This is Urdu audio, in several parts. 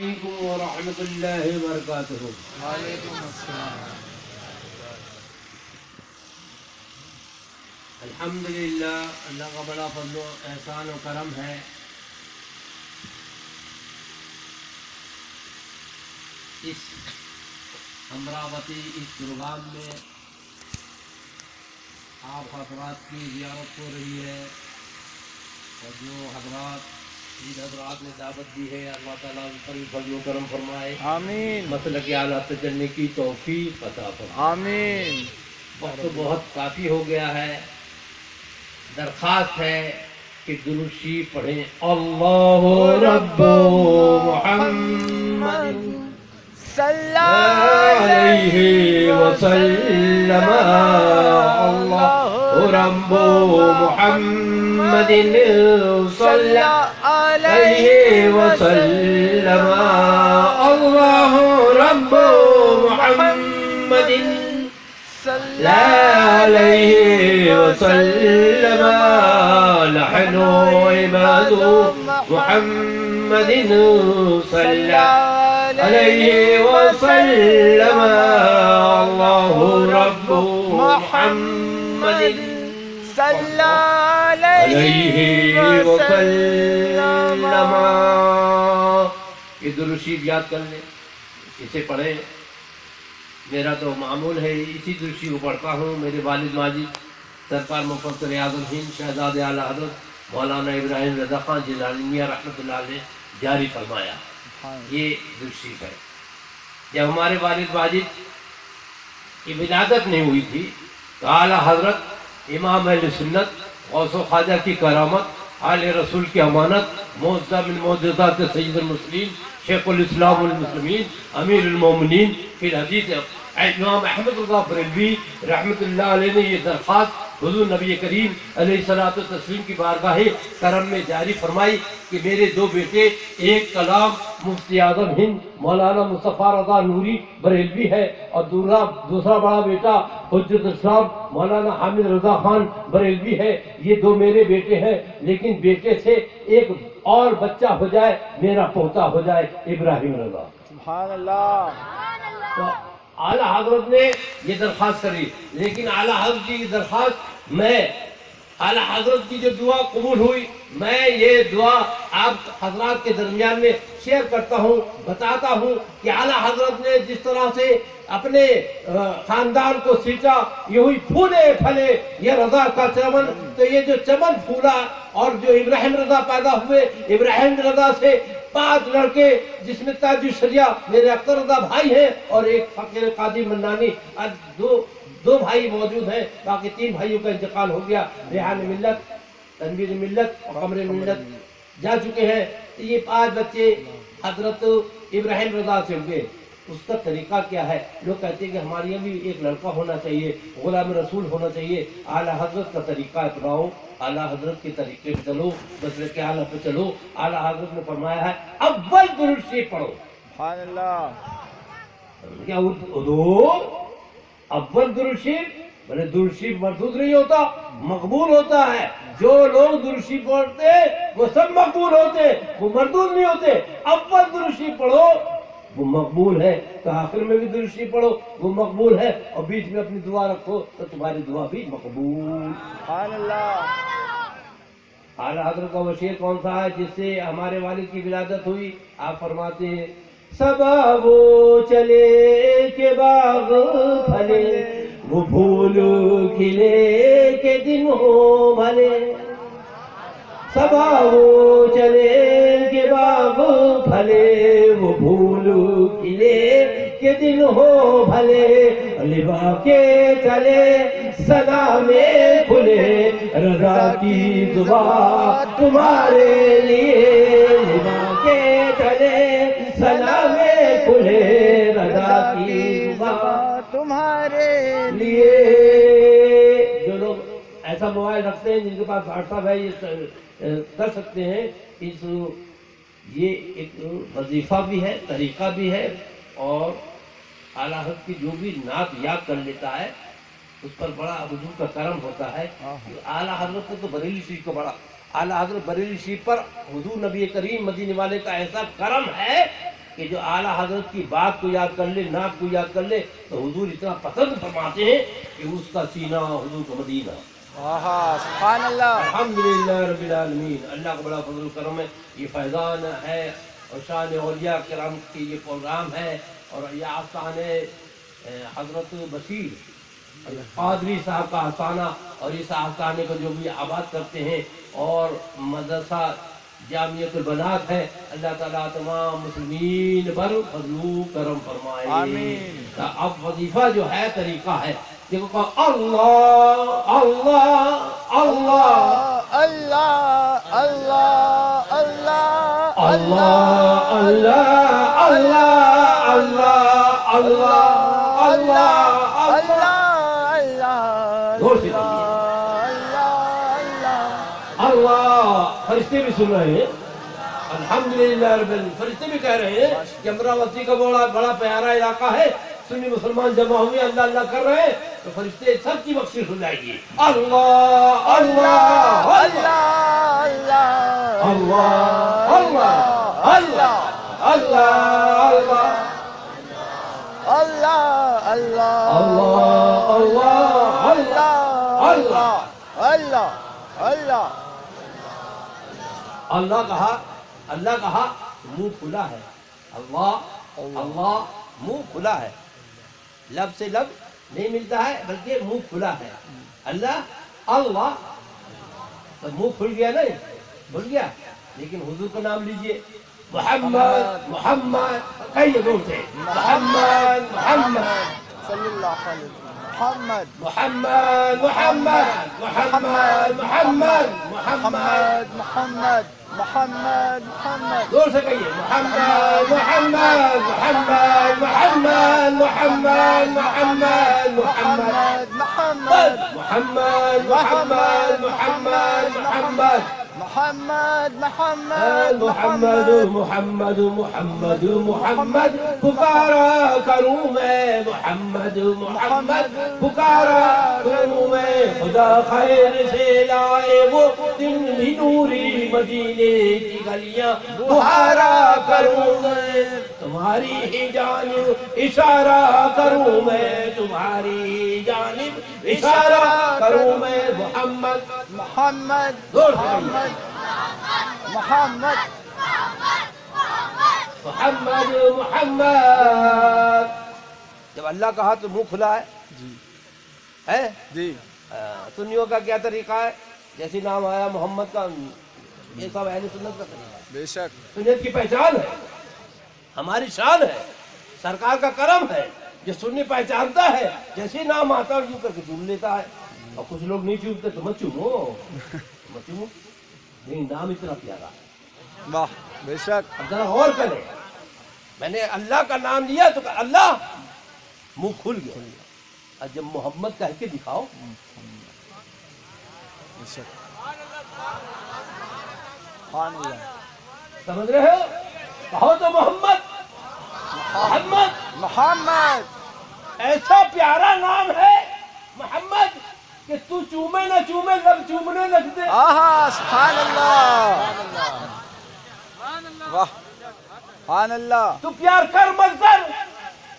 علیکم ورحمۃ اللہ وبرکاتہ۔ وعلیکم السلام۔ الحمد للہ اللہ کا بڑا فضل و احسان و کرم ہے۔ اس امراوتی اس پروگرام میں آپ حضرات کی زیارت ہو رہی ہے اور جو حضرات حضرات نے دعوت دی ہے۔ اللہ تعالیٰ ان پر فضل و کرم فرمائے۔ آمین۔ مسئلہ کے آلات تجلنے کی توفیق عطا فرمائے۔ آمین۔ وقت بہت کافی ہو گیا ہے۔ درخواست ہے کہ دروشی پڑھیں۔ اللہ رب محمد صلی علیہ وسلم۔ اللہ رب محمد صلی علیہ وسلم. اللہ رب محمد لا عليه وسلم. نحن عباد محمد صلى عليه وسلم. الله رب محمد صلی علیہ وسلم. یہ درشید یاد کر لیں اسے پڑھیں۔ میرا تو معمول ہے اسی درشی کو پڑھتا ہوں۔ میرے والد ماجد سرکار مفسر اعظم ہند شہزاد اعلیٰ حضرت مولانا ابراہیم رضا خان جیلانی میاں رحمۃ اللہ علیہ جاری فرمایا۔ یہ درشی ہے۔ جب ہمارے والد ماجد کی ولادت نہیں ہوئی تھی تو اعلیٰ حضرت امام اہل سنت، غوث و خواجہ کی کرامت، آل رسول کی امانت موجزہ من موجزات سید المسلم شیخ الاسلام المسلمین، امیر المومنین، پھر الحدیث امام احمد رضا بریلوی رحمت اللہ علیہ نے یہ درخواست حضور نبی کریم علیہ الصلوۃ والتسلیم کی بارگاہ کرم میں جاری فرمائی کہ میرے دو بیٹے ایک کلام مفتی اعظم ہند مولانا مصطفیٰ رضا نوری بریلوی ہے اور دوسرا دوسرا بڑا بیٹا حجت اسلام مولانا حامد رضا خان بریلوی ہے۔ یہ دو میرے بیٹے ہیں لیکن بیٹے سے ایک اور بچہ ہو جائے میرا پوتا ہو جائے ابراہیم رضا۔ سبحان اللہ تو اعلیٰ حضرت نے یہ درخواست کری لیکن اعلیٰ حضرت کی درخواست میں اعلیٰ حضرت کی جو دعا قبول ہوئی، میں یہ دعا آپ حضرات کے درمیان میں شیئر کرتا ہوں، بتاتا ہوں کہ اعلیٰ حضرت نے جس طرح سے اپنے خاندان کو سینچا، یہ ہوئی پھولے پھلے، یہ رضا کا چمن، تو یہ جو چمن پھولا اور جو ابراہیم رضا پیدا ہوئے، ابراہیم رضا سے پانچ لڑکے، جس میں تاج شریعہ میرے اختر رضا بھائی ہیں، اور ایک فقیر قادی منانی دو دو بھائی موجود ہیں باقی تین بھائیوں کا انتقال ہو گیا۔ ریحان ملت تنویر ملت اور قمر ملت جا چکے ہیں۔ یہ پانچ بچے حضرت ابراہیم رضا سے ہوئے۔ اس کا طریقہ کیا ہے؟ لوگ کہتے ہیں کہ ہمارے یہاں بھی ایک لڑکا ہونا چاہیے غلام رسول ہونا چاہیے۔ اعلیٰ حضرت کا طریقہ اپناؤ اعلیٰ حضرت کے طریقے پہ چلو مسئلے کے اعلیٰ پہ چلو۔ اعلیٰ حضرت نے فرمایا ہے اول درود شریف پڑھو۔ سبحان اللہ۔ کیا حضور؟ اول درود شریف بولے درود شریف مردود نہیں ہوتا مقبول ہوتا ہے۔ جو لوگ درود شریف پڑھتے وہ سب مقبول ہوتے وہ مردود نہیں ہوتے۔ اول درود شریف پڑھو وہ مقبول ہے۔ تو آخر میں بھی درود شریف پڑھو وہ مقبول ہے۔ اور بیچ میں اپنی دعا رکھو تو تمہاری دعا بھی مقبول۔ اللہ اعلیٰ حضرت کا وہ شعر کون سا ہے جس سے ہمارے والد کی ولادت ہوئی؟ آپ فرماتے ہیں سبا وہ چلے کے باغ پھلے، وہ پھول کھلے کے دن ہو بھلے۔ سبا وہ چلے کے باغ پھلے، وہ پھول کھلے کے دن ہو بھلے۔ لبا کے چلے سدا میں کھلے، رضا کی دعا تمہارے لیے۔ لبا رضا کی دعا تمہارے لیے۔ جو لوگ ایسا موبائل رکھتے ہیں جن کے پاس واٹس ایپ ہے یہ کر سکتے ہیں۔ اس یہ ایک وظیفہ بھی ہے طریقہ بھی ہے اور اعلیٰ کی جو بھی نعت یاد کر لیتا ہے اس پر بڑا حضور کا کرم ہوتا ہے۔ اعلیٰ حضرت نے تو بریلی شریف کو بڑا اعلیٰ حضرت بریلی شریف پر حضور نبی کریم مدینے والے کا ایسا کرم ہے کہ جو اعلیٰ حضرت کی بات کو یاد کر لے نعت کو یاد کر لے تو حضور اتنا پسند فرماتے ہیں کہ اس کا سینہ حضور کا مدینہ۔ سبحان اللہ۔ الحمدللہ رب العالمین۔ اللہ کا بڑا فضل کرم ہے یہ فیضان ہے اور شان اولیاء کرام کی یہ پروگرام ہے اور یہ آستان حضرت بشیر قادری صاحب کا آستانہ اور اس آستانے کو جو بھی آباد کرتے ہیں اور مدرسہ جامعت البنات ہے۔ اللہ تعالیٰ تمام مسلمین پر فضل کرم فرمائے۔ آمین۔ اب وظیفہ جو ہے طریقہ ہے۔ دیکھو کہا اللہ اللہ اللہ اللہ اللہ۔ اللہ اللہ اللہ اللہ اللہ اللہ اللہ۔ فرشتے بھی سن رہے ہیں الحمدللہ رب العالمین فرشتے بھی کہہ رہے ہیں کہ امراوتی کا بڑا بڑا پیارا علاقہ ہے سنی مسلمان جمع ہوئے اللہ اللہ کر رہے ہیں تو فرشتے سب کی بخشش ہو جائے گی اللہ اللہ اللہ اللہ اللہ اللہ اللہ اللہ اللہ اللہ اللہ اللہ اللہ کہا اللہ کہا، منہ کھلا ہے۔ اللہ اللہ، منہ کھلا ہے۔ لب سے لب نہیں ملتا ہے، بلکہ منہ کھلا ہے۔ اللہ اللہ۔ تو منہ کھل گیا نہیں، کھل گیا۔ لیکن حضور کا نام لیجیے۔ محمد محمد۔ کہیے دور سے محمد محمد۔ صلی اللہ علیہ وسلم۔ محمد محمد محمد محمد محمد محمد محمد محمد محمد محمد زور سے کہیے محمد محمد محمد محمد محمد محمد محمد محمد محمد محمد محمد محمد محمد محمد محمد. محمد محمد محمد پکارا کروں میں محمد محمد. پکارا کروں میں خدا خیر سے لائے وہ دن بھی نوری مدینے کی گلیاں. بہارا کروں میں تمہاری ہی جانب اشارہ کروں میں تمہاری جانب اشارہ کروں میں محمد. محمد۔ محمد محمد. محمد محمد. جب اللہ کہا تو منہ کھلا ہے جی۔ ہے؟ جی۔ سنیوں کا کیا طریقہ ہے؟ جیسے نام آیا محمد کا یہ سب اہل سنت کا طریقہ ہے۔ بے شک۔ سنت کی پہچان ہے ہماری شان ہے سرکار کا کرم ہے جو سنی پہچانتا ہے جیسے نام آتا ہے یوں کر کے چوم لیتا ہے۔ اور کچھ لوگ نہیں چومتے تو مت چومو۔ مت چومو۔ لیکن نام اتنا پیارا واہ بے شک۔ اب ذرا غور کریں۔ میں نے اللہ کا نام لیا تو کہا اللہ منہ کھل گیا۔ اور جب محمد کہہ کے دکھاؤ۔ بے شک۔ سبحان اللہ۔ سمجھ رہے ہو؟ کہو تو محمد۔ محمد۔ محمد۔ ایسا پیارا نام ہے محمد۔ کہ تو چومے نہ چومے لب چومنے لگ دے۔ آہا سبحان اللہ واہ سبحان اللہ تو پیار کر مت کر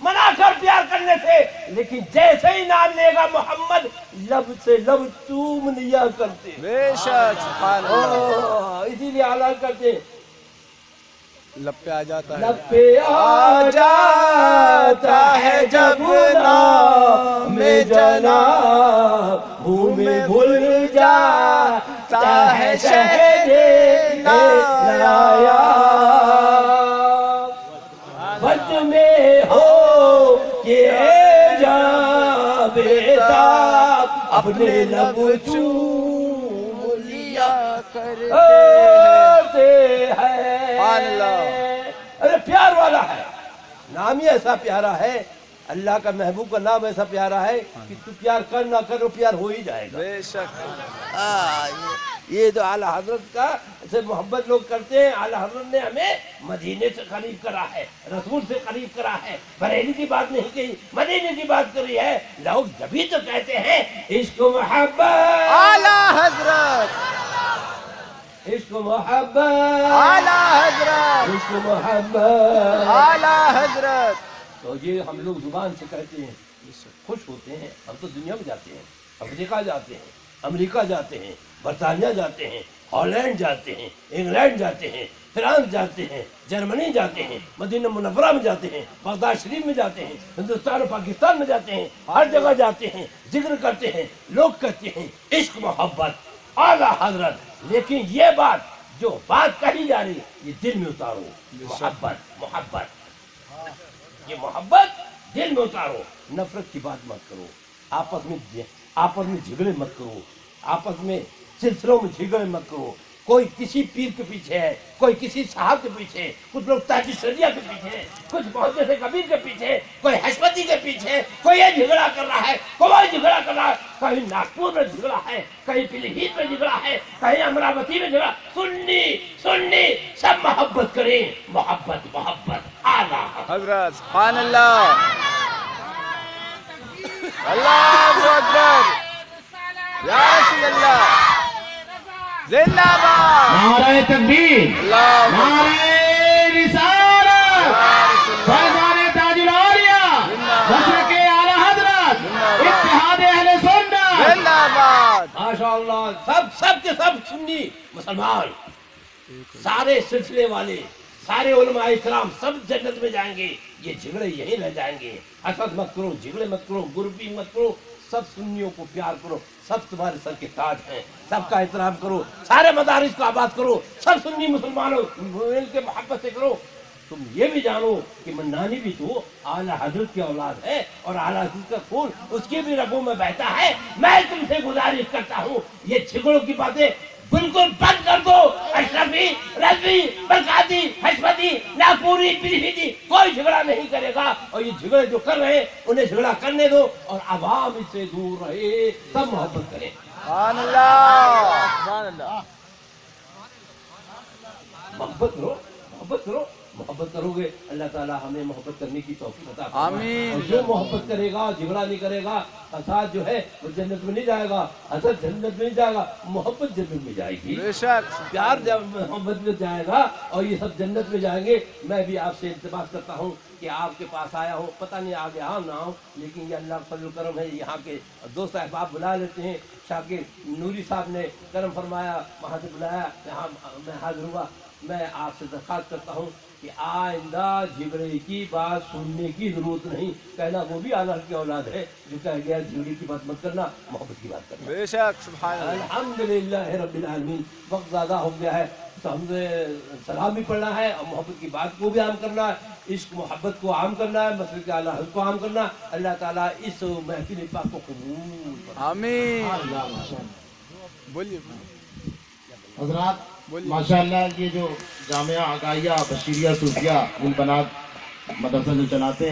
منع کر پیار کرنے سے۔ لیکن جیسے ہی نام لے گا محمد لب سے لب چوم لیا کرتے۔ بے شک سبحان اللہ اسی لیے اعلان کرتے۔ ہیں لب پہ آ جاتا ہے۔ لب پہ آ جاتا ہے جب نام میں جنا منہ میں بھول جاتا ہے شہد لایا بچ میں ہو کہ جا بیٹا اپنے لب چوم لیا کرتے ہیں۔ ارے پیار والا ہے نام ہی ایسا پیارا ہے اللہ کا محبوب کا نام ایسا پیارا ہے کہ تو پیار کر نہ کرو پیار ہو ہی جائے گا۔ بے شک۔ یہ- تو اعلیٰ حضرت کا سے محبت لوگ کرتے ہیں۔ اعلیٰ حضرت نے ہمیں مدینے سے قریب کرا ہے رسول سے قریب کرا ہے۔ بریلی کی بات نہیں کہی مدینے کی بات کری ہے۔ لوگ جبھی تو کہتے ہیں عشق و محبت۔ اعلی حضرت۔ عشق و محبت۔ اعلی حضرت۔ عشق و محبت۔ اعلی تو یہ ہم لوگ زبان سے کہتے ہیں خوش ہوتے ہیں ہم تو دنیا میں جاتے ہیں افریقہ جاتے ہیں امریکہ جاتے ہیں برطانیہ جاتے ہیں ہالینڈ جاتے ہیں انگلینڈ جاتے ہیں فرانس جاتے ہیں جرمنی جاتے ہیں مدینہ منورہ میں جاتے ہیں بغداد شریف میں جاتے ہیں ہندوستان اور پاکستان میں جاتے ہیں ہر جگہ جاتے ہیں ذکر کرتے ہیں لوگ کہتے ہیں عشق محبت اعلیٰ حضرت لیکن یہ بات جو بات کہی جا رہی ہے یہ دل میں اتارو محبت محبت یہ محبت دل میں اتارو۔ نفرت کی بات مت کرو۔ آپس میں جی- آپس میں جھگڑے مت کرو۔ آپس میں سلسلوں میں جھگڑے مت کرو۔ کوئی کسی پیر کے پیچھے ہے، کوئی کسی صاحب کے پیچھے ہے۔ کچھ لوگ تاجی شریعہ کے پیچھے ہے کچھ محمد سے کبیر کے پیچھے کوئی حشمتی کے پیچھے کوئی یہ جھگڑا کر رہا ہے، کوئی جھگڑا کر رہا ہے۔ کہیں ناگپور میں جھگڑا ہے کہیں پیلی بھیت میں جھگڑا ہے کہیں امراوتی میں جھگڑا۔ سننی سننی سب محبت کریں۔ محبت محبت۔ حضرت سبحان اللہ. اللہ اکبر. یا رسول اللہ. زندہ باد. نعرہ تکبیر. اللہ نعرہ رسالت. فیضان تاج العالیہ مشرق اعلی حضرت. اتحاد اہل سنت. زندہ باد. ماشاء اللہ سب سب کے سب سنی مسلمان. سارے سلسلے والے سارے علماء کرام سب جنت میں جائیں گے، یہ جھگڑے یہیں رہ جائیں گے۔ حسد مت کرو، جھگڑے مت کرو گروپی مت کرو، سب سنیوں کو پیار کرو، سب تمہارے سر کے تاج ہیں۔ سب کا احترام کرو، سارے مدارس کو آباد کرو، سب سنی مسلمانوں مل کے محبت سے کرو۔ تم یہ بھی جانو کہ منانی بھی تو اعلیٰ حضرت کی اولاد ہے اور اعلیٰ حضرت کا خون اس کی بھی رگوں میں بہتا ہے۔ میں تم سے گزارش کرتا ہوں، یہ جھگڑوں کی باتیں بالکل بند کر دو۔ اشرفی رضوی برکاتی حشمتی ناپوری پیریفیتی کوئی جھگڑا نہیں کرے گا۔ اور یہ جھگڑے جو کر رہے ہیں انہیں جھگڑا کرنے دو اور عوام اس سے دور رہے۔ سب محبت کریں۔ سبحان اللہ۔ سبحان اللہ۔ محبت کرو محبت کرو۔ محبت کرو گے اللہ تعالیٰ ہمیں محبت کرنے کی توفیق عطا۔ آمین۔ اور جو محبت کرے گا جھگڑا نہیں کرے گا فساد جو ہے وہ جنت میں نہیں جائے گا۔ حسد جنت میں نہیں جائے گا محبت جنت میں جائے گی۔ بے شک۔ پیار جب محبت میں جائے گا اور یہ سب جنت میں جائیں گے میں بھی آپ سے التماس کرتا ہوں کہ آپ کے پاس آیا ہوں۔ پتہ نہیں آگے آؤں نہ آؤں لیکن یہ اللہ فضل و کرم ہے۔ یہاں کے دوست احباب بلا لیتے ہیں۔ شاکر نوری صاحب نے کرم فرمایا وہاں سے بلایا یہاں میں حاضر ہوا۔ میں آپ سے درخواست کرتا ہوں کہ آئندہ جھگڑے کی بات سننے کی ضرورت نہیں۔ کہنا وہ بھی آنر کی اولاد ہے۔ جو کہہ گیا جھگڑے کی بات مت کرنا محبت کی بات کرنا۔ بے شک سبحان اللہ۔ الحمدللہ رب العالمین وقت زیادہ ہو گیا ہے۔ تو ہم نے سلام بھی پڑھنا ہے اور محبت کی بات کو بھی عام کرنا ہے۔ عشق محبت کو عام کرنا ہے۔ مسئلہ کے اعلیٰ کو عام کرنا ہے۔ اللہ تعالیٰ اس محفل پاک کو قبول۔ آمین۔ بولیے۔ حضرات ماشاء ماشاءاللہ یہ جو جامعہ عقائیہ بشیریہ صوفیہ البنات مدرسہ جو چلاتے ہیں